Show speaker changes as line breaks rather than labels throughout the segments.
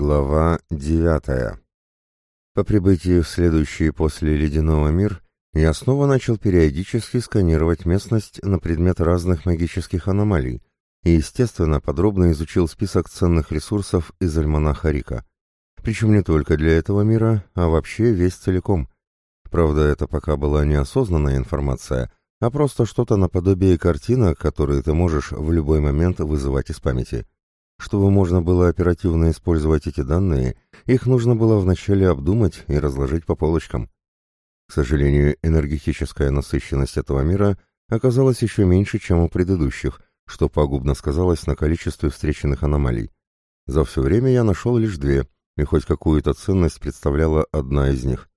Глава девятая. По прибытии в следующий после ледяного мир я снова начал периодически сканировать местность на предмет разных магических аномалий и, естественно, подробно изучил список ценных ресурсов из альманаха Рика. Причем не только для этого мира, а вообще весь целиком. Правда, это пока была неосознанная информация, а просто что-то наподобие картинок, которые ты можешь в любой момент вызывать из памяти. Чтобы можно было оперативно использовать эти данные, их нужно было вначале обдумать и разложить по полочкам. К сожалению, энергетическая насыщенность этого мира оказалась еще меньше, чем у предыдущих, что пагубно сказалось на количестве встреченных аномалий. За все время я нашел лишь две, и хоть какую-то ценность представляла одна из них.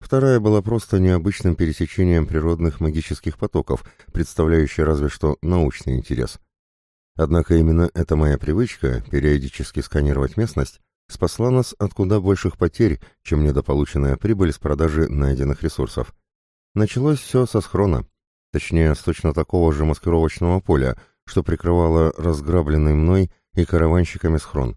Вторая была просто необычным пересечением природных магических потоков, представляющей разве что научный интерес. Однако именно эта моя привычка периодически сканировать местность спасла нас от куда больших потерь, чем недополученная прибыль с продажи найденных ресурсов. Началось все со схрона, точнее, с точно такого же маскировочного поля, что прикрывало разграбленный мной и караванщиками схрон.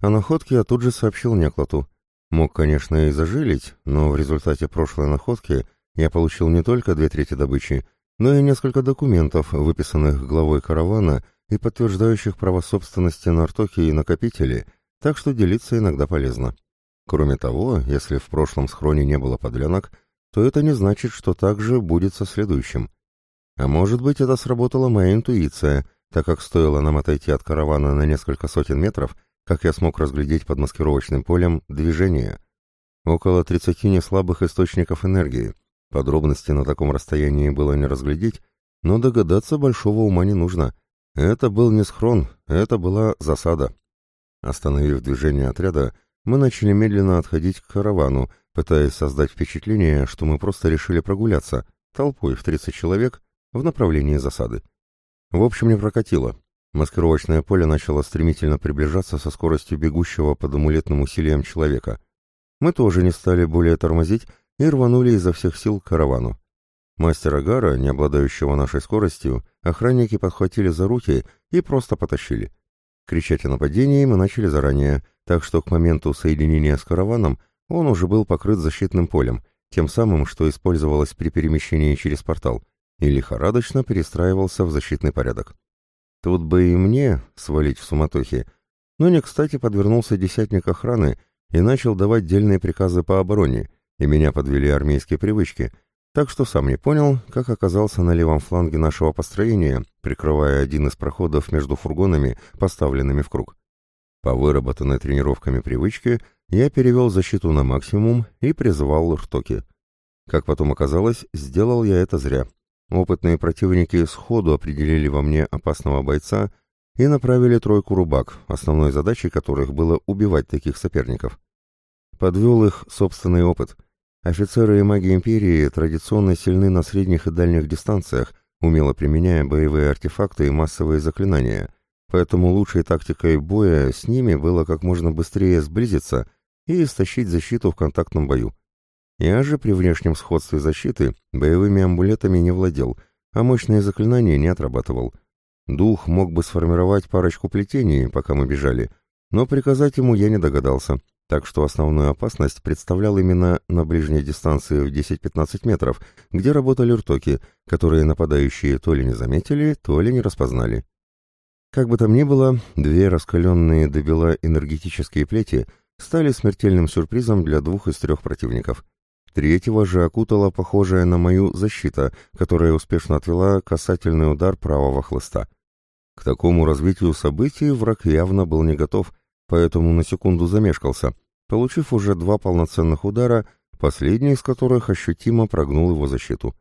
О находке я тут же сообщил Неклоту. Мог, конечно, и зажилить, но в результате прошлой находки я получил не только две трети добычи, но и несколько документов, выписанных главой каравана и подтверждающих право собственности на артоки и накопители, так что делиться иногда полезно. Кроме того, если в прошлом схроне не было подлянок, то это не значит, что так же будет со следующим. А может быть, это сработала моя интуиция, так как стоило нам отойти от каравана на несколько сотен метров, как я смог разглядеть под маскировочным полем движение. Около 30 неслабых источников энергии. Подробности на таком расстоянии было не разглядеть, но догадаться большого ума не нужно — это был не схрон, это была засада. Остановив движение отряда, мы начали медленно отходить к каравану, пытаясь создать впечатление, что мы просто решили прогуляться, толпой в 30 человек, в направлении засады. В общем, не прокатило. Маскировочное поле начало стремительно приближаться со скоростью бегущего под амулетным усилием человека. Мы тоже не стали более тормозить и рванули изо всех сил к каравану. Мастера Гара, не обладающего нашей скоростью, охранники подхватили за руки и просто потащили. Кричать о нападении мы начали заранее, так что к моменту соединения с караваном он уже был покрыт защитным полем, тем самым, что использовалось при перемещении через портал, и лихорадочно перестраивался в защитный порядок. Тут бы и мне свалить в суматохе, но не кстати подвернулся десятник охраны и начал давать дельные приказы по обороне, и меня подвели армейские привычки — так что сам не понял, как оказался на левом фланге нашего построения, прикрывая один из проходов между фургонами, поставленными в круг. По выработанной тренировками привычке я перевел защиту на максимум и призвал ртоки. Как потом оказалось, сделал я это зря. Опытные противники сходу определили во мне опасного бойца и направили тройку рубак, основной задачей которых было убивать таких соперников. Подвел их собственный опыт — Офицеры и маги Империи традиционно сильны на средних и дальних дистанциях, умело применяя боевые артефакты и массовые заклинания, поэтому лучшей тактикой боя с ними было как можно быстрее сблизиться и истощить защиту в контактном бою. Я же при внешнем сходстве защиты боевыми амулетами не владел, а мощные заклинания не отрабатывал. Дух мог бы сформировать парочку плетений, пока мы бежали, но приказать ему я не догадался, так что основную опасность представлял именно на ближней дистанции в 10-15 метров, где работали ртоки, которые нападающие то ли не заметили, то ли не распознали. Как бы там ни было, две раскаленные до бела энергетические плети стали смертельным сюрпризом для двух из трех противников. Третьего же окутала похожая на мою защита, которая успешно отвела касательный удар правого хлыста. К такому развитию событий враг явно был не готов — поэтому на секунду замешкался, получив уже два полноценных удара, последний из которых ощутимо прогнул его защиту.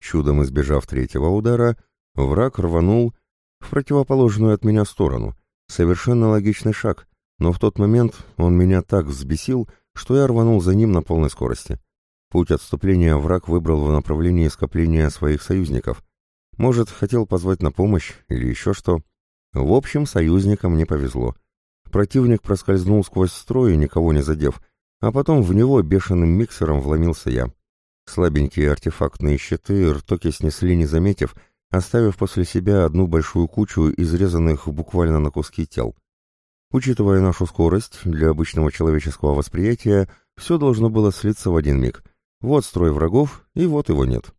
Чудом избежав третьего удара, враг рванул в противоположную от меня сторону. Совершенно логичный шаг, но в тот момент он меня так взбесил, что я рванул за ним на полной скорости. Путь отступления враг выбрал в направлении скопления своих союзников. Может, хотел позвать на помощь или еще что. В общем, союзникам не повезло. Противник проскользнул сквозь строй, никого не задев, а потом в него бешеным миксером вломился я. Слабенькие артефактные щиты ртоки снесли, не заметив, оставив после себя одну большую кучу изрезанных буквально на куски тел. Учитывая нашу скорость, для обычного человеческого восприятия все должно было слиться в один миг. Вот строй врагов, и вот его нет.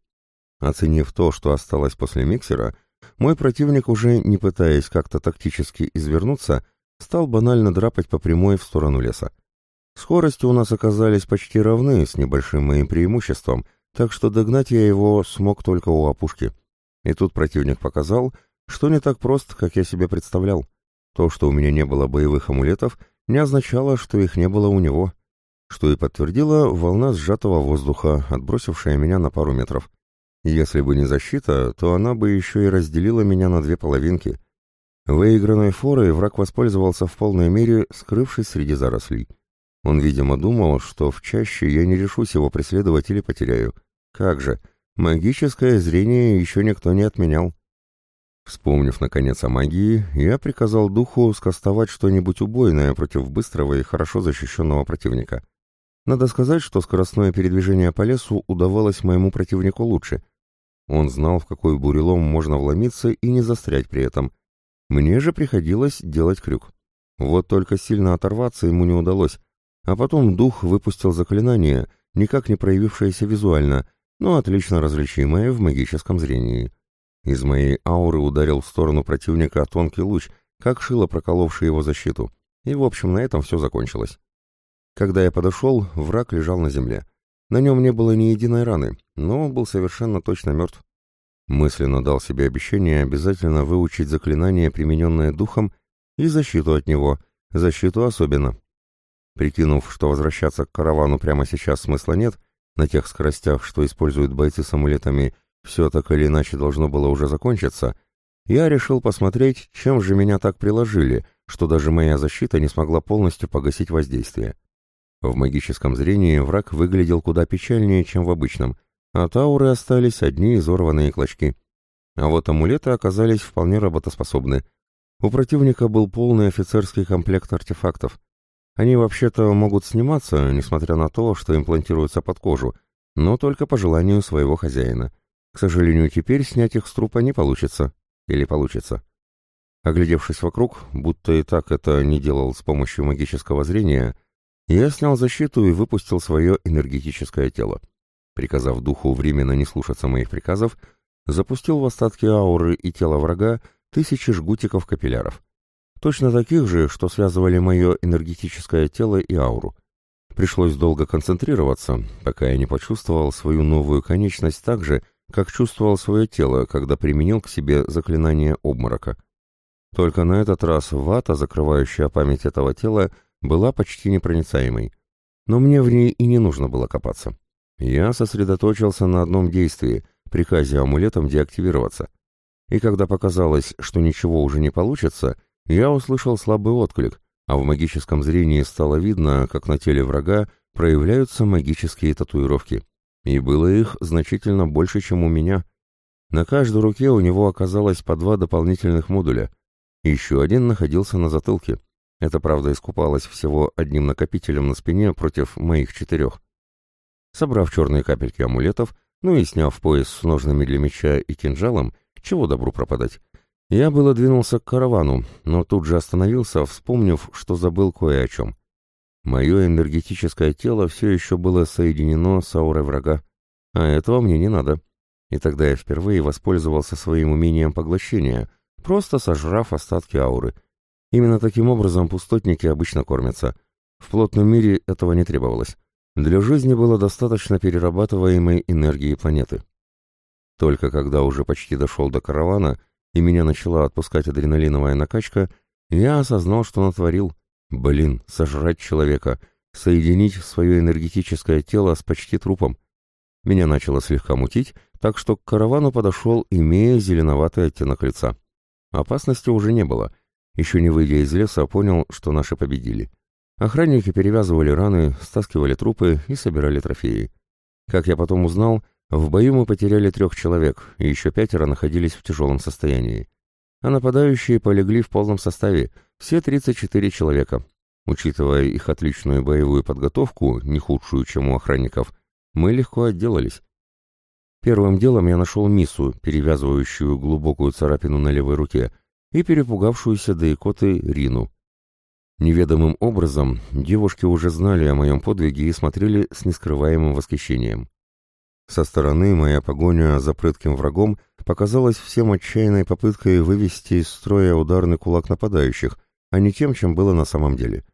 Оценив то, что осталось после миксера, мой противник, уже не пытаясь как-то тактически извернуться, стал банально драпать по прямой в сторону леса. Скорости у нас оказались почти равны, с небольшим моим преимуществом, так что догнать я его смог только у опушки. И тут противник показал, что не так прост, как я себе представлял. То, что у меня не было боевых амулетов, не означало, что их не было у него, что и подтвердила волна сжатого воздуха, отбросившая меня на пару метров. Если бы не защита, то она бы еще и разделила меня на две половинки. Выигранной форой враг воспользовался в полной мере, скрывшись среди зарослей. Он, видимо, думал, что в чаще я не решусь его преследовать или потеряю. Как же, магическое зрение еще никто не отменял. Вспомнив, наконец, о магии, я приказал духу скостовать что-нибудь убойное против быстрого и хорошо защищенного противника. Надо сказать, что скоростное передвижение по лесу удавалось моему противнику лучше. Он знал, в какой бурелом можно вломиться и не застрять при этом. Мне же приходилось делать крюк. Вот только сильно оторваться ему не удалось, а потом дух выпустил заклинание, никак не проявившееся визуально, но отлично различимое в магическом зрении. Из моей ауры ударил в сторону противника тонкий луч, как шило проколовший его защиту. И, в общем, на этом все закончилось. Когда я подошел, враг лежал на земле. На нем не было ни единой раны, но он был совершенно точно мертв. Мысленно дал себе обещание обязательно выучить заклинание, примененное духом, и защиту от него, защиту особенно. Прикинув, что возвращаться к каравану прямо сейчас смысла нет, на тех скоростях, что используют бойцы с амулетами, все так или иначе должно было уже закончиться, я решил посмотреть, чем же меня так приложили, что даже моя защита не смогла полностью погасить воздействие. В магическом зрении враг выглядел куда печальнее, чем в обычном, а тауры остались одни изорванные клочки. А вот амулеты оказались вполне работоспособны. У противника был полный офицерский комплект артефактов, они вообще-то могут сниматься, несмотря на то, что имплантируются под кожу, но только по желанию своего хозяина. К сожалению, теперь снять их с трупа не получится. Или получится. Оглядевшись вокруг, будто и так это не делал с помощью магического зрения, я снял защиту и выпустил свое энергетическое тело. Приказав духу временно не слушаться моих приказов, запустил в остатки ауры и тела врага тысячи жгутиков капилляров точно таких же, что связывали мое энергетическое тело и ауру. Пришлось долго концентрироваться, пока я не почувствовал свою новую конечность так же, как чувствовал свое тело, когда применил к себе заклинание обморока. Только на этот раз вата, закрывающая память этого тела, была почти непроницаемой. Но мне в ней и не нужно было копаться. Я сосредоточился на одном действии, приказе амулетом деактивироваться. И когда показалось, что ничего уже не получится, я услышал слабый отклик, а в магическом зрении стало видно, как на теле врага проявляются магические татуировки. И было их значительно больше, чем у меня. На каждой руке у него оказалось по два дополнительных модуля. Еще один находился на затылке. Это, правда, искупалось всего одним накопителем на спине против моих четырех. Собрав черные капельки амулетов, ну и сняв пояс с ножными для меча и кинжалом, чего добру пропадать, я было двинулся к каравану, но тут же остановился, вспомнив, что забыл кое о чем. Мое энергетическое тело все еще было соединено с аурой врага, а этого мне не надо. И тогда я впервые воспользовался своим умением поглощения, просто сожрав остатки ауры. Именно таким образом пустотники обычно кормятся. В плотном мире этого не требовалось. Для жизни было достаточно перерабатываемой энергии планеты. Только когда уже почти дошел до каравана, и меня начала отпускать адреналиновая накачка, я осознал, что натворил. Блин, сожрать человека, соединить свое энергетическое тело с почти трупом. Меня начало слегка мутить, так что к каравану подошел, имея зеленоватый оттенок лица. Опасности уже не было. Еще не выйдя из леса, понял, что наши победили. Охранники перевязывали раны, стаскивали трупы и собирали трофеи. Как я потом узнал, в бою мы потеряли трех человек, и еще пятеро находились в тяжелом состоянии. А нападающие полегли в полном составе, все 34 человека. Учитывая их отличную боевую подготовку, не худшую, чем у охранников, мы легко отделались. Первым делом я нашел Мису, перевязывающую глубокую царапину на левой руке, и перепугавшуюся до икоты Рину. Неведомым образом девушки уже знали о моем подвиге и смотрели с нескрываемым восхищением. Со стороны моя погоня за прытким врагом показалась всем отчаянной попыткой вывести из строя ударный кулак нападающих, а не тем, чем было на самом деле.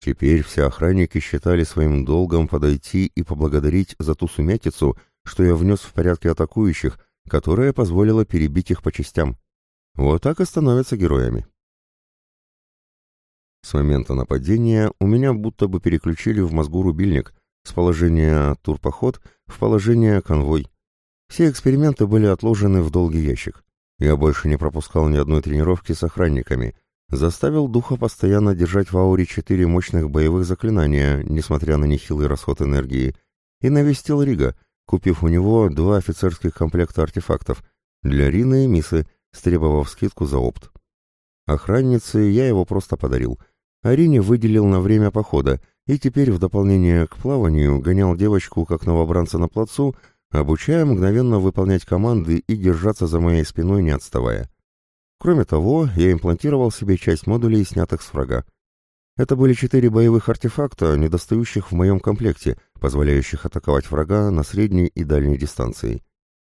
Теперь все охранники считали своим долгом подойти и поблагодарить за ту сумятицу, что я внес в порядке атакующих, которая позволила перебить их по частям. Вот так и становятся героями. С момента нападения у меня будто бы переключили в мозгу рубильник с положения турпоход в положение конвой. Все эксперименты были отложены в долгий ящик. Я больше не пропускал ни одной тренировки с охранниками, заставил духа постоянно держать в ауре четыре мощных боевых заклинания, несмотря на нехилый расход энергии, и навестил Рига, купив у него два офицерских комплекта артефактов для Рины и Мисы, стребовав скидку за опт. Охраннице я его просто подарил, а Рине выделил на время похода, и теперь в дополнение к плаванию гонял девочку как новобранца на плацу, обучая мгновенно выполнять команды и держаться за моей спиной не отставая. Кроме того, я имплантировал себе часть модулей, снятых с врага. Это были четыре боевых артефакта, недостающих в моем комплекте, позволяющих атаковать врага на средней и дальней дистанции.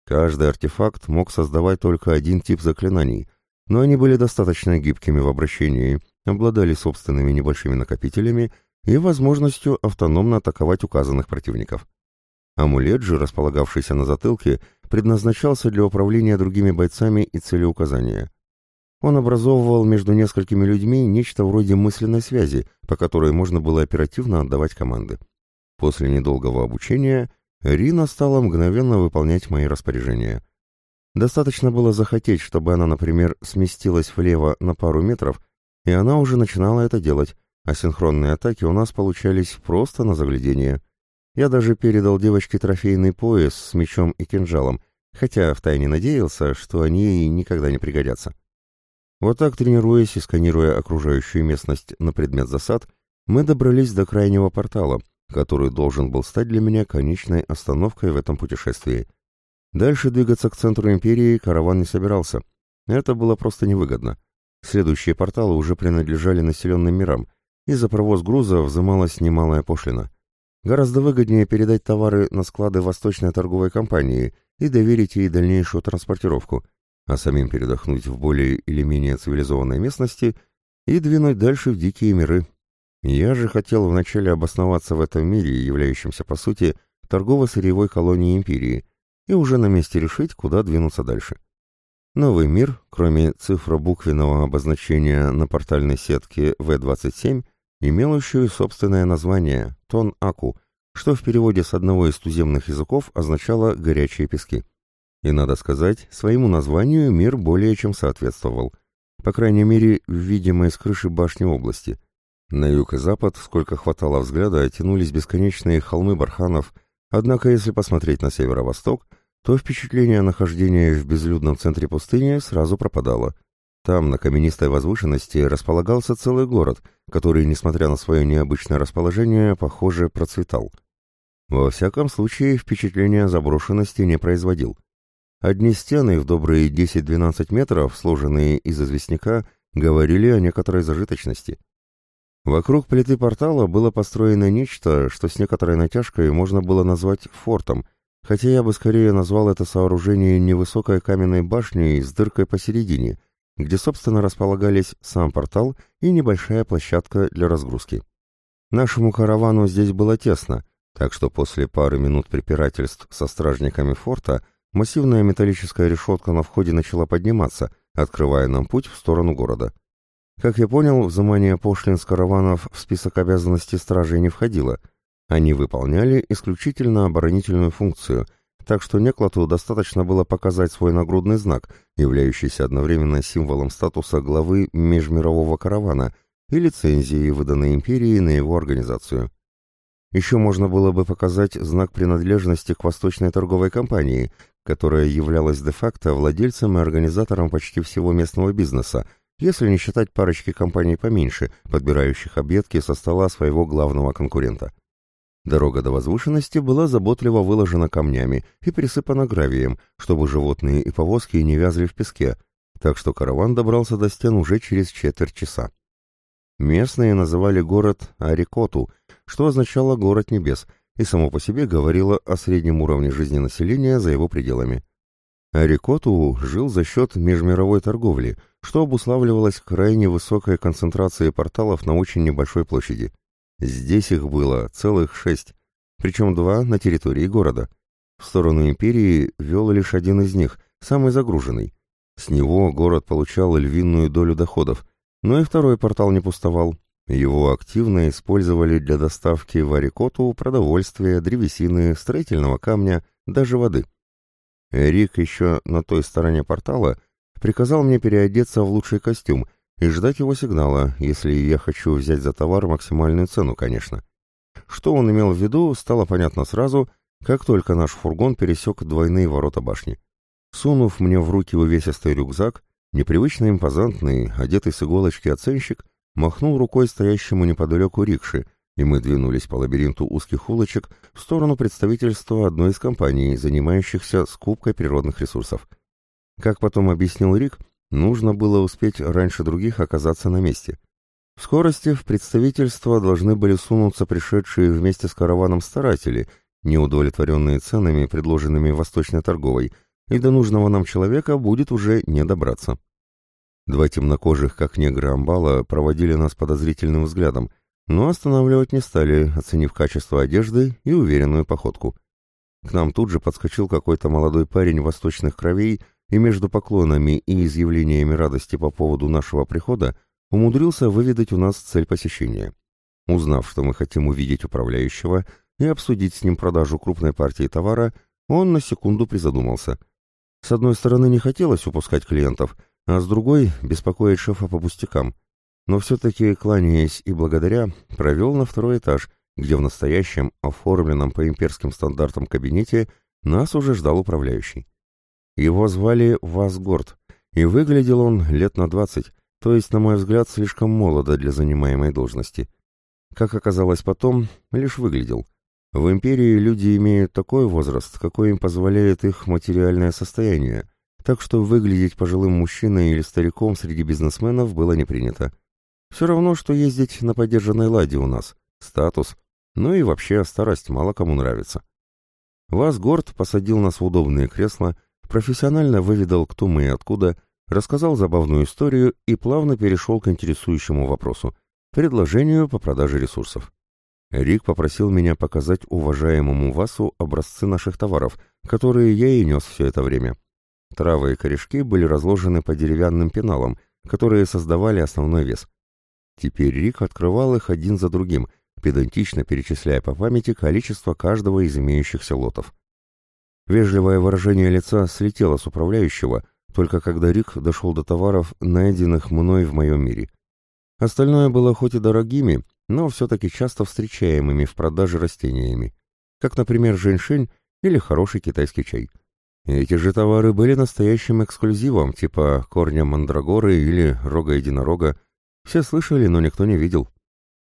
Каждый артефакт мог создавать только один тип заклинаний, но они были достаточно гибкими в обращении, обладали собственными небольшими накопителями и возможностью автономно атаковать указанных противников. Амулет же, располагавшийся на затылке, предназначался для управления другими бойцами и целеуказания. Он образовывал между несколькими людьми нечто вроде мысленной связи, по которой можно было оперативно отдавать команды. После недолгого обучения Рина стала мгновенно выполнять мои распоряжения. Достаточно было захотеть, чтобы она, например, сместилась влево на пару метров, и она уже начинала это делать, а синхронные атаки у нас получались просто на заглядение. Я даже передал девочке трофейный пояс с мечом и кинжалом, хотя втайне надеялся, что они ей никогда не пригодятся. Вот так, тренируясь и сканируя окружающую местность на предмет засад, мы добрались до крайнего портала, который должен был стать для меня конечной остановкой в этом путешествии. Дальше двигаться к центру империи караван не собирался. Это было просто невыгодно. Следующие порталы уже принадлежали населенным мирам, и за провоз груза взималась немалая пошлина. Гораздо выгоднее передать товары на склады Восточной торговой компании и доверить ей дальнейшую транспортировку – а самим передохнуть в более или менее цивилизованной местности и двинуть дальше в дикие миры. Я же хотел вначале обосноваться в этом мире, являющемся, по сути, торгово-сырьевой колонией империи, и уже на месте решить, куда двинуться дальше. Новый мир, кроме цифробуквенного обозначения на портальной сетке В-27, имел еще и собственное название – Тон-Аку, что в переводе с одного из туземных языков означало «горячие пески». И, надо сказать, своему названию мир более чем соответствовал. По крайней мере, видимой с крыши башни области. На юг и запад, сколько хватало взгляда, тянулись бесконечные холмы барханов, однако если посмотреть на северо-восток, то впечатление нахождения в безлюдном центре пустыни сразу пропадало. Там, на каменистой возвышенности, располагался целый город, который, несмотря на свое необычное расположение, похоже, процветал. Во всяком случае, впечатление заброшенности не производил. Одни стены в добрые 10-12 метров, сложенные из известняка, говорили о некоторой зажиточности. Вокруг плиты портала было построено нечто, что с некоторой натяжкой можно было назвать фортом, хотя я бы скорее назвал это сооружение невысокой каменной башней с дыркой посередине, где, собственно, располагались сам портал и небольшая площадка для разгрузки. Нашему каравану здесь было тесно, так что после пары минут препирательств со стражниками форта Массивная металлическая решетка на входе начала подниматься, открывая нам путь в сторону города. Как я понял, взимание пошлин с караванов в список обязанностей стражей не входило. Они выполняли исключительно оборонительную функцию, так что Неклоту достаточно было показать свой нагрудный знак, являющийся одновременно символом статуса главы межмирового каравана и лицензии, выданной империей на его организацию. Еще можно было бы показать знак принадлежности к Восточной торговой компании, которая являлась де-факто владельцем и организатором почти всего местного бизнеса, если не считать парочки компаний поменьше, подбирающих объедки со стола своего главного конкурента. Дорога до возвышенности была заботливо выложена камнями и присыпана гравием, чтобы животные и повозки не вязли в песке, так что караван добрался до стен уже через четверть часа. Местные называли город Арикоту, что означало «город небес», и само по себе говорило о среднем уровне жизни населения за его пределами. Арикоту жил за счет межмировой торговли, что обуславливалось крайне высокой концентрацией порталов на очень небольшой площади. Здесь их было целых шесть, причем два на территории города. В сторону империи вел лишь один из них, самый загруженный. С него город получал львиную долю доходов, но и второй портал не пустовал. Его активно использовали для доставки в Арикоту продовольствия, древесины, строительного камня, даже воды. Рик еще на той стороне портала приказал мне переодеться в лучший костюм и ждать его сигнала, если я хочу взять за товар максимальную цену, конечно. Что он имел в виду, стало понятно сразу, как только наш фургон пересек двойные ворота башни. Сунув мне в руки увесистый рюкзак, непривычно импозантный, одетый с иголочки оценщик, махнул рукой стоящему неподалеку рикши, и мы двинулись по лабиринту узких улочек в сторону представительства одной из компаний, занимающихся скупкой природных ресурсов. Как потом объяснил Рик, нужно было успеть раньше других оказаться на месте. В скорости в представительство должны были сунуться пришедшие вместе с караваном старатели, неудовлетворенные ценами, предложенными восточной торговой, и до нужного нам человека будет уже не добраться. Два темнокожих, как негры амбала, проводили нас подозрительным взглядом, но останавливать не стали, оценив качество одежды и уверенную походку. К нам тут же подскочил какой-то молодой парень восточных кровей и между поклонами и изъявлениями радости по поводу нашего прихода умудрился выведать у нас цель посещения. Узнав, что мы хотим увидеть управляющего и обсудить с ним продажу крупной партии товара, он на секунду призадумался. С одной стороны, не хотелось упускать клиентов, а с другой — беспокоить шефа по пустякам — но все-таки, кланяясь и благодаря, провел на второй этаж, где в настоящем, оформленном по имперским стандартам кабинете, нас уже ждал управляющий. Его звали Васгорд, и выглядел он лет на двадцать, то есть, на мой взгляд, слишком молодо для занимаемой должности. Как оказалось потом, лишь выглядел. В империи люди имеют такой возраст, какой им позволяет их материальное состояние, так что выглядеть пожилым мужчиной или стариком среди бизнесменов было не принято. Все равно, что ездить на подержанной ладе у нас. Статус. Ну и вообще, старость мало кому нравится. Вас Горд посадил нас в удобные кресла, профессионально выведал, кто мы и откуда, рассказал забавную историю и плавно перешел к интересующему вопросу — предложению по продаже ресурсов. Рик попросил меня показать уважаемому Васу образцы наших товаров, которые я и нес все это время. Травы и корешки были разложены по деревянным пеналам, которые создавали основной вес — Теперь Рик открывал их один за другим, педантично перечисляя по памяти количество каждого из имеющихся лотов. Вежливое выражение лица слетело с управляющего, только когда Рик дошел до товаров, найденных мной в моем мире. Остальное было хоть и дорогими, но все-таки часто встречаемыми в продаже растениями, как, например, женьшень или хороший китайский чай. Эти же товары были настоящим эксклюзивом, типа корня мандрагоры или рога единорога, все слышали, но никто не видел.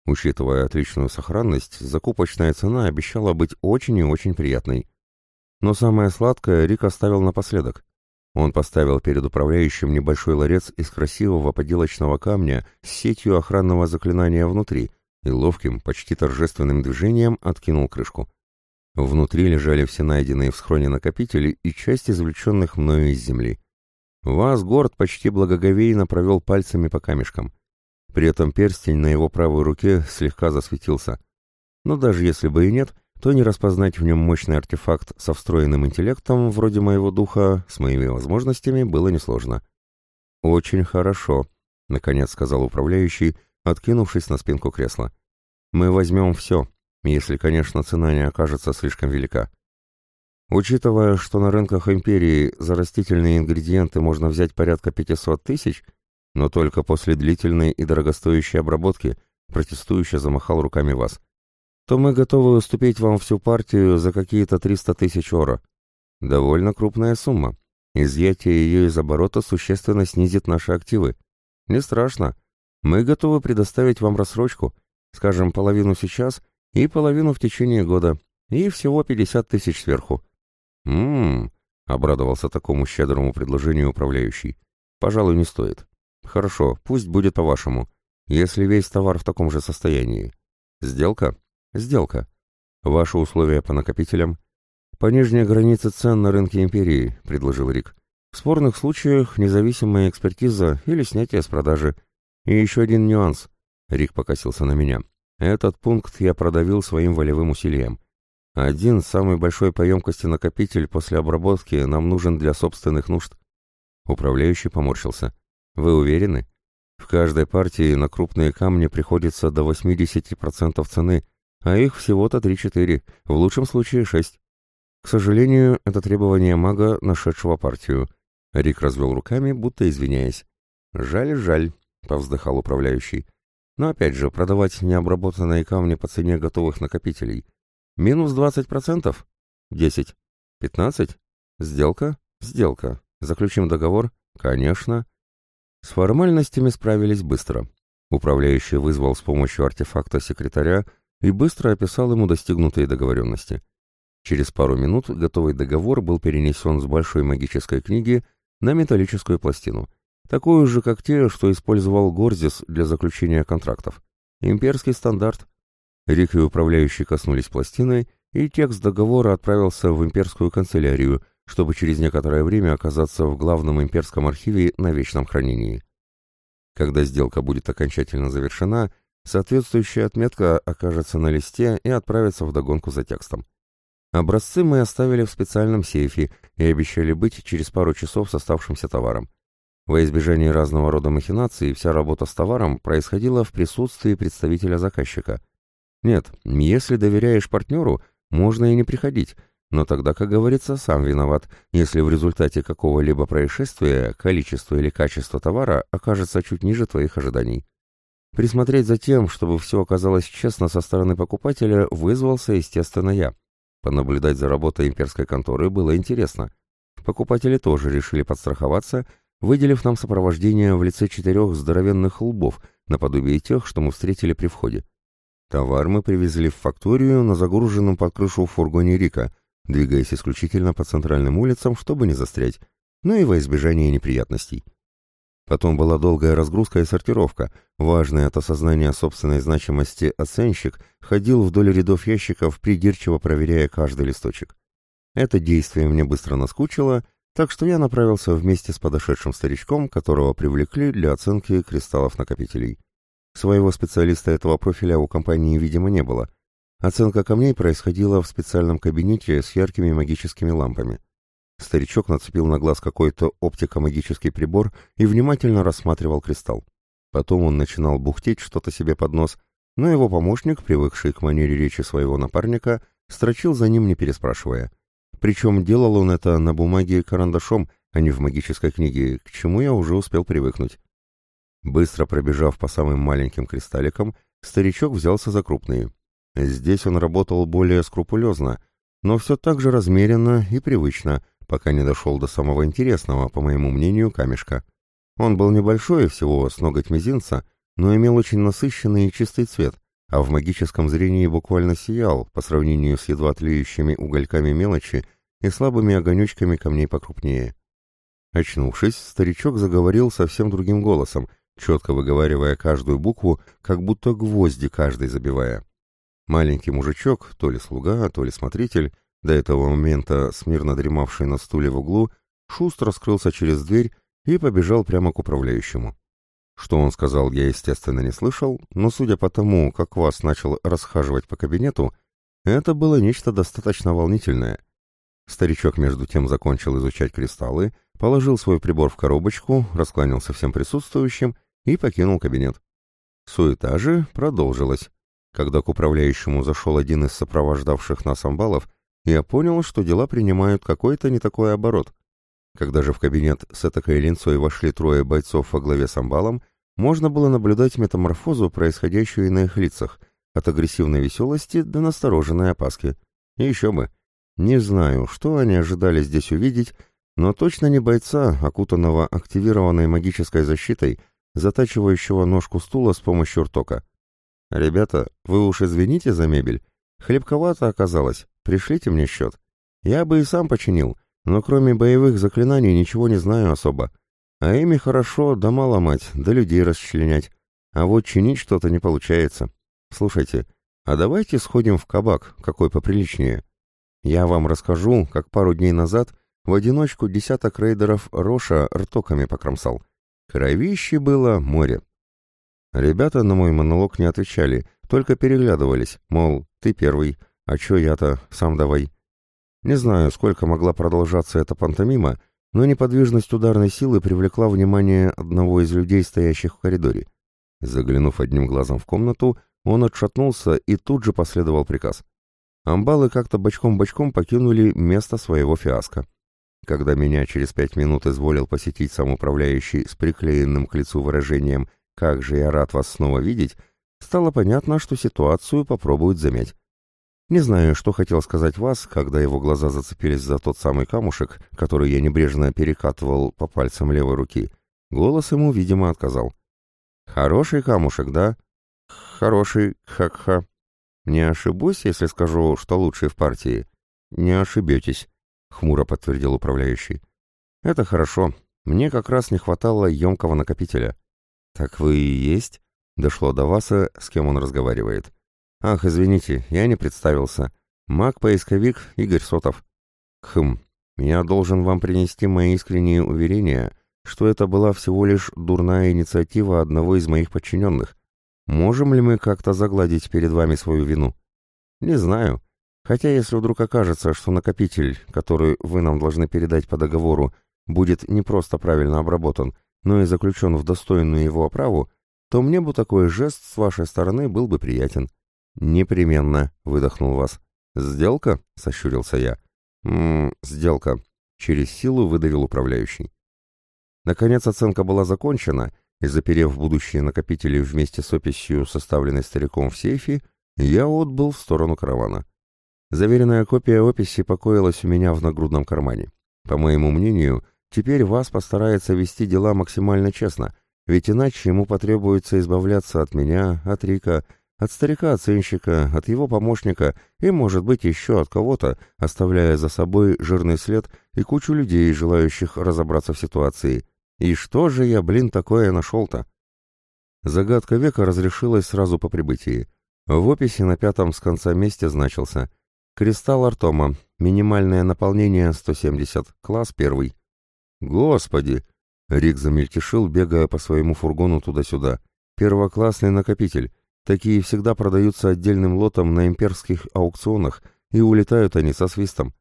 Учитывая отличную сохранность, закупочная цена обещала быть очень и очень приятной. Но самое сладкое Рик оставил напоследок. Он поставил перед управляющим небольшой ларец из красивого поделочного камня с сетью охранного заклинания внутри и ловким, почти торжественным движением откинул крышку. Внутри лежали все найденные в схроне накопители и часть извлеченных мною из земли. Вас Горд почти благоговейно провел пальцами по камешкам. При этом перстень на его правой руке слегка засветился. Но даже если бы и нет, то не распознать в нем мощный артефакт со встроенным интеллектом, вроде моего духа, с моими возможностями, было несложно. «Очень хорошо», — наконец сказал управляющий, откинувшись на спинку кресла. «Мы возьмем все, если, конечно, цена не окажется слишком велика. Учитывая, что на рынках империи за растительные ингредиенты можно взять порядка 500 тысяч, но только после длительной и дорогостоящей обработки, протестующе замахал руками вас, то мы готовы уступить вам всю партию за какие-то 300 тысяч ора. Довольно крупная сумма. Изъятие ее из оборота существенно снизит наши активы. Не страшно. Мы готовы предоставить вам рассрочку, скажем, половину сейчас и половину в течение года, и всего 50 тысяч сверху. «М-м-м», обрадовался такому щедрому предложению управляющий. «Пожалуй, не стоит. «Хорошо, пусть будет по-вашему. если весь товар в таком же состоянии. Сделка? Сделка. Ваши условия по накопителям? По нижней границе цен на рынке империи, предложил Рик. В спорных случаях независимая экспертиза или снятие с продажи. И еще один нюанс. Рик покосился на меня. Этот пункт я продавил своим волевым усилием. Один, самый большой по емкости накопитель после обработки нам нужен для собственных нужд. Управляющий поморщился. Вы уверены? В каждой партии на крупные камни приходится до 80% цены, а их всего-то 3-4, в лучшем случае 6. К сожалению, это требование мага, нашедшего партию. Рик развел руками, будто извиняясь. «Жаль, жаль», — повздыхал управляющий. «Но опять же, продавать необработанные камни по цене готовых накопителей. Минус 20%? 10? 15? Сделка? Сделка. Заключим договор? Конечно. С формальностями справились быстро. Управляющий вызвал с помощью артефакта секретаря и быстро описал ему достигнутые договоренности. Через пару минут готовый договор был перенесен с большой магической книги на металлическую пластину, такую же, как те, что использовал Горзис для заключения контрактов. Имперский стандарт. Рик и управляющий коснулись пластины, и текст договора отправился в имперскую канцелярию – чтобы через некоторое время оказаться в главном имперском архиве на вечном хранении. Когда сделка будет окончательно завершена, соответствующая отметка окажется на листе и отправится в догонку за текстом. Образцы мы оставили в специальном сейфе и обещали быть через пару часов с оставшимся товаром. Во избежание разного рода махинаций вся работа с товаром происходила в присутствии представителя заказчика. Нет, если доверяешь партнеру, можно и не приходить, но тогда, как говорится, сам виноват, если в результате какого-либо происшествия количество или качество товара окажется чуть ниже твоих ожиданий. Присмотреть за тем, чтобы все оказалось честно со стороны покупателя, вызвался, естественно, я. Понаблюдать за работой имперской конторы было интересно. Покупатели тоже решили подстраховаться, выделив нам сопровождение в лице четырех здоровенных лбов, наподобие тех, что мы встретили при входе. Товар мы привезли в факторию на загруженном под крышу фургоне Рика — двигаясь исключительно по центральным улицам, чтобы не застрять, но и во избежание неприятностей. Потом была долгая разгрузка и сортировка. Важный от осознания собственной значимости оценщик ходил вдоль рядов ящиков, придирчиво проверяя каждый листочек. Это действие мне быстро наскучило, так что я направился вместе с подошедшим старичком, которого привлекли для оценки кристаллов-накопителей. Своего специалиста этого профиля у компании, видимо, не было — Оценка камней происходила в специальном кабинете с яркими магическими лампами. Старичок нацепил на глаз какой-то оптико-магический прибор и внимательно рассматривал кристалл. Потом он начинал бухтеть что-то себе под нос, но его помощник, привыкший к манере речи своего напарника, строчил за ним, не переспрашивая. Причем делал он это на бумаге карандашом, а не в магической книге, к чему я уже успел привыкнуть. Быстро пробежав по самым маленьким кристалликам, старичок взялся за крупные. Здесь он работал более скрупулезно, но все так же размеренно и привычно, пока не дошел до самого интересного, по моему мнению, камешка. Он был небольшой, всего с ноготь мизинца, но имел очень насыщенный и чистый цвет, а в магическом зрении буквально сиял по сравнению с едва тлеющими угольками мелочи и слабыми огонечками камней покрупнее. Очнувшись, старичок заговорил совсем другим голосом, четко выговаривая каждую букву, как будто гвозди каждый забивая. Маленький мужичок, то ли слуга, то ли смотритель, до этого момента смирно дремавший на стуле в углу, шустро скрылся через дверь и побежал прямо к управляющему. Что он сказал, я, естественно, не слышал, но судя по тому, как вас начал расхаживать по кабинету, это было нечто достаточно волнительное. Старичок между тем закончил изучать кристаллы, положил свой прибор в коробочку, раскланялся всем присутствующим и покинул кабинет. Суета же продолжилась. Когда к управляющему зашел один из сопровождавших нас амбалов, я понял, что дела принимают какой-то не такой оборот. Когда же в кабинет с этакой линцой вошли трое бойцов во главе с амбалом, можно было наблюдать метаморфозу, происходящую на их лицах, от агрессивной веселости до настороженной опаски. И еще бы. Не знаю, что они ожидали здесь увидеть, но точно не бойца, окутанного активированной магической защитой, затачивающего ножку стула с помощью ртока. «Ребята, вы уж извините за мебель. Хлебковато оказалось. Пришлите мне счет. Я бы и сам починил, но кроме боевых заклинаний ничего не знаю особо. А ими хорошо дома ломать, да людей расчленять. а вот чинить что-то не получается. Слушайте, а давайте сходим в кабак, какой поприличнее. Я вам расскажу, как пару дней назад в одиночку десяток рейдеров Роша ртоками покромсал. Кровище было море. Ребята на мой монолог не отвечали, только переглядывались, мол, ты первый, а чё я-то, сам давай. Не знаю, сколько могла продолжаться эта пантомима, но неподвижность ударной силы привлекла внимание одного из людей, стоящих в коридоре. Заглянув одним глазом в комнату, он отшатнулся и тут же последовал приказ. Амбалы как-то бочком-бочком покинули место своего фиаско. Когда меня через пять минут изволил посетить сам управляющий с приклеенным к лицу выражением «Как же я рад вас снова видеть», стало понятно, что ситуацию попробуют замять. Не знаю, что хотел сказать вас, когда его глаза зацепились за тот самый камушек, который я небрежно перекатывал по пальцам левой руки. Голос ему, видимо, отказал. «Хороший камушек, да?» «Хороший, ха-ха. Не ошибусь, если скажу, что лучший в партии?» «Не ошибетесь», — хмуро подтвердил управляющий. «Это хорошо. Мне как раз не хватало емкого накопителя». «Так вы и есть?» — дошло до Васа, с кем он разговаривает. «Ах, извините, я не представился. Маг-поисковик Игорь Сотов». «Хм, я должен вам принести мои искренние уверения, что это была всего лишь дурная инициатива одного из моих подчиненных. Можем ли мы как-то загладить перед вами свою вину? Не знаю. Хотя если вдруг окажется, что накопитель, который вы нам должны передать по договору, будет не просто правильно обработан, но и заключен в достойную его оправу, то мне бы такой жест с вашей стороны был бы приятен. Непременно, выдохнул вас. Сделка? сощурился я. Ммм, сделка. Через силу выдавил управляющий. Наконец оценка была закончена, и, заперев будущие накопители вместе с описью, составленной стариком в сейфе, я отбыл в сторону каравана. Заверенная копия описи покоилась у меня в нагрудном кармане. По моему мнению, теперь вас постарается вести дела максимально честно, ведь иначе ему потребуется избавляться от меня, от Рика, от старика-оценщика, от его помощника и, может быть, еще от кого-то, оставляя за собой жирный след и кучу людей, желающих разобраться в ситуации. И что же я, блин, такое нашел-то? Загадка века разрешилась сразу по прибытии. В описи на пятом с конца месте значился «Кристалл Артома. Минимальное наполнение 170. Класс первый». «Господи!» — Рик замельтешил, бегая по своему фургону туда-сюда. «Первоклассный накопитель. Такие всегда продаются отдельным лотом на имперских аукционах, и улетают они со свистом».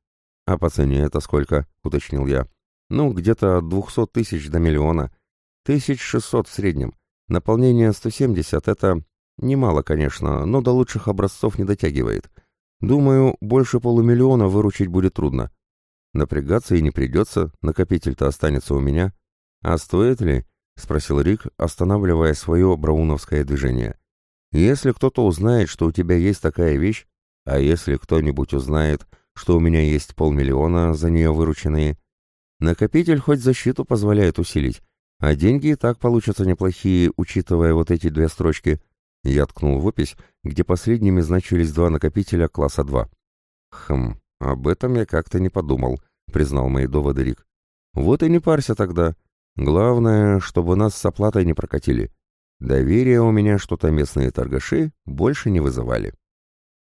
«А по цене это сколько?» — уточнил я. Ну, где-то от двухсот тысяч до миллиона. Тысяч шестьсот в среднем. Наполнение 170 — это немало, конечно, но до лучших образцов не дотягивает. Думаю, больше полумиллиона выручить будет трудно. Напрягаться и не придется, накопитель-то останется у меня. А стоит ли? — спросил Рик, останавливая свое брауновское движение. «Если кто-то узнает, что у тебя есть такая вещь, а если кто-нибудь узнает, что у меня есть полмиллиона за нее вырученные, Накопитель хоть защиту позволяет усилить, а деньги и так получатся неплохие, учитывая вот эти две строчки. Я ткнул в опись, где последними значились два накопителя класса 2. Хм, об этом я как-то не подумал, признал мои доводы Рик. Вот и не парься тогда. Главное, чтобы нас с оплатой не прокатили. Доверие у меня что-то местные торгаши больше не вызывали.